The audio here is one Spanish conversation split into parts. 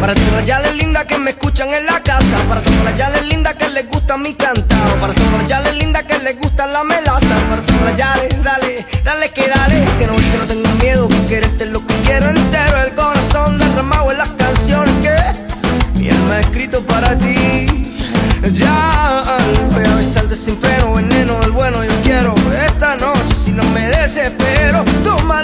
Para todas las yales lindas que me escuchan en la casa Para todas las yales lindas que les gusta mi cantado Para todas las yales lindas que les gusta la melaza Para todas las yales, dale, dale que dale Que no, que no miedo, que quererte es lo que quiero entero El corazón derramado en las canciones que mi alma ha escrito para ti. Ya, voy a besar desinfreno, veneno del bueno yo quiero Esta noche si no me desespero Toma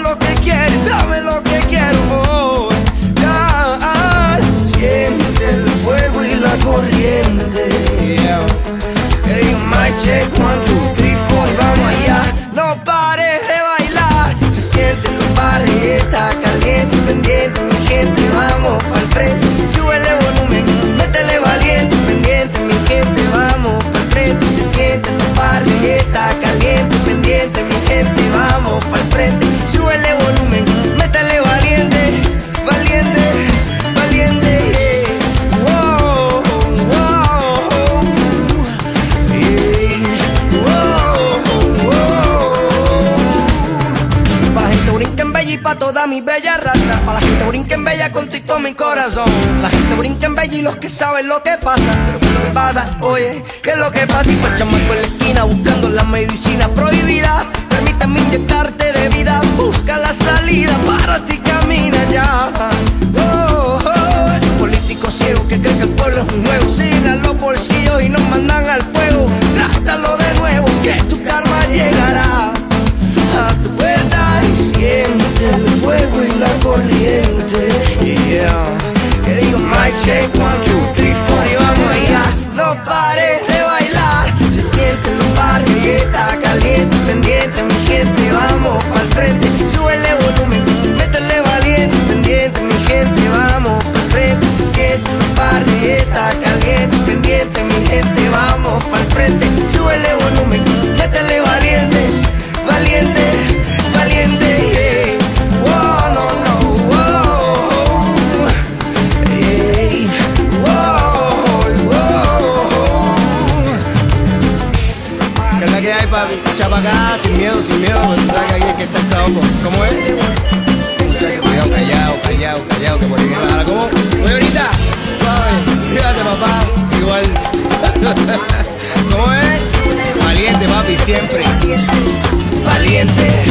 y pa' toda mi bella raza Pa' la gente brinca en bella con todo mi corazón La gente brinca en bella y los que saben lo que pasa Pero ¿qué lo pasa? Oye, ¿qué es lo que pasa? Y pa' chamaco en la esquina buscando la medicina prohibida la que hay, papi? Echa pa' acá, sin miedo, sin miedo, porque tú sabes que aquí es que está el saoco. ¿Cómo es? Muchacho, cuidado, callado, callado, callado, que por ahí viene la. ¿Cómo? Oye, ahorita, suave, fíjate, papá, igual. ¿Cómo es? Valiente, papi, siempre. Valiente,